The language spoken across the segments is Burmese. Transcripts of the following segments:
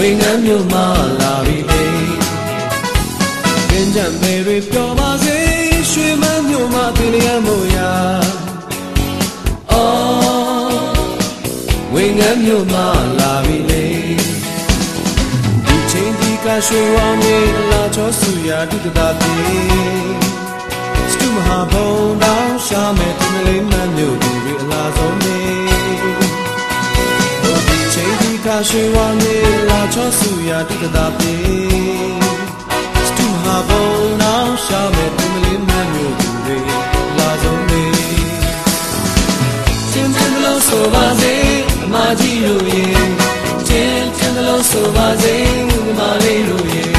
မြို့မှာလာပြီလေကင်းကြံမေတွေပျော်ပါစေရွှေမန်းမြို့မှာတင်ရမို့ရာအော်ဝင်းငန်းမြို့မှာလာပြီလေဒီချိန်ဒီကရွှေဝါမြေလာချောဆူရာဒုတတာပြေစတူမဟာဘုံတောင်ရှာမဲ့တင်လေးမန်းမြို့သူတွေအလားဆုံးနေရွှေဝါမြေလာ ချောဆူရာတိကတာပြေစတူဟာဘုံနောက်ရှာမဲ့ပြမလေးမမျိုးသူတွေလာဆုံးနေချင်းချင်းလုံးဆိုပါစေအမကြီးတို့ရဲ့ချင်းချင်းလုံးဆိုပါစေအမလေးတို့ရဲ့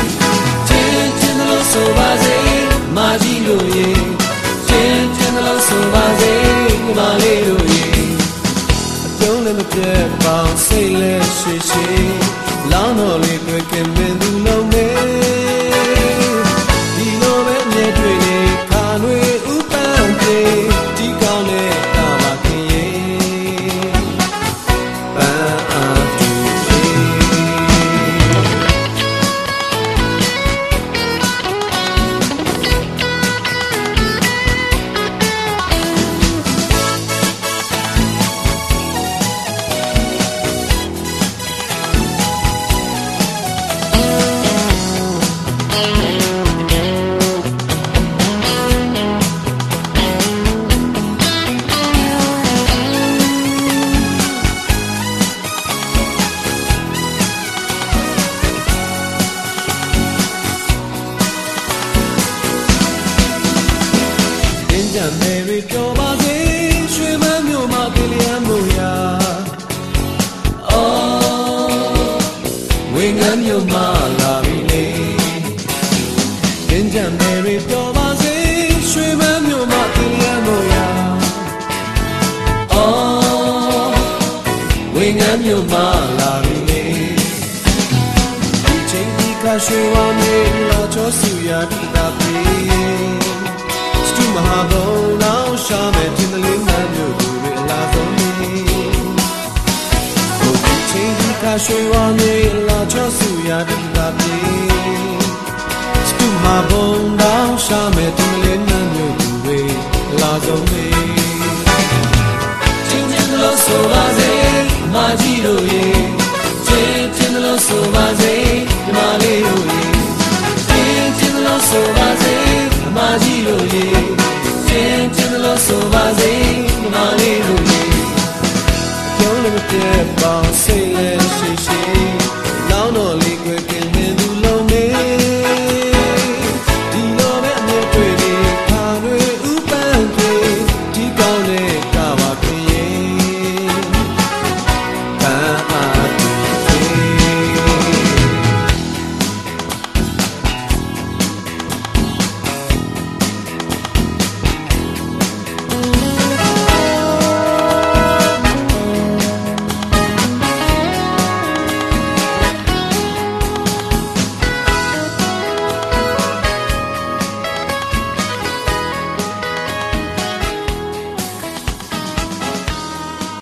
ချင်းချင်းလုံးဆိုပါစေအမကြီးတို့ရဲ့ချင်းချင်းလုံးဆိုပါစေအမလေးတို့ပြုံးလည်းမပြတ်ပေါင်းစိတ်လည်းရှိရှိ လောင်းတော်လေးတွေ့ခင်မင်းသူလုံး ဝင်းငန်းမြို့မှာလာပြီလေကင်းကြံမယ်ရီပျော်ပါစေရွှေမန်းမြို့မှာကလျမ်းမို့ရာအော်ဝင်းငန်းမြို့မှာလာပြီလေဒီချိန်ဒီကရွှေဝါမြေလာချောဆူရာဒီတာပြေမဟာဘုံ ချင်းဒီကရွှေဝါမြေလာချောဆူရာဒီတာပြေစတူမဟာဘုံနောက်ရှာမဲ့တင်တလေးမှမျိုးသူတွေအလားဆုံးနေချင်းချင်းလို့ဆိုပါစေမကြီးတို့ရေချင်းချင်းလို့ဆိုပါစေဒီမလေးတို့ရေချင်းချင်းလို့ဆိုပါစေမကြီးတို့ရေချင်းချင်းလို့ဆိုပါစေမလေးတို့ရေပြောလို့ပြပါစိတ်လေ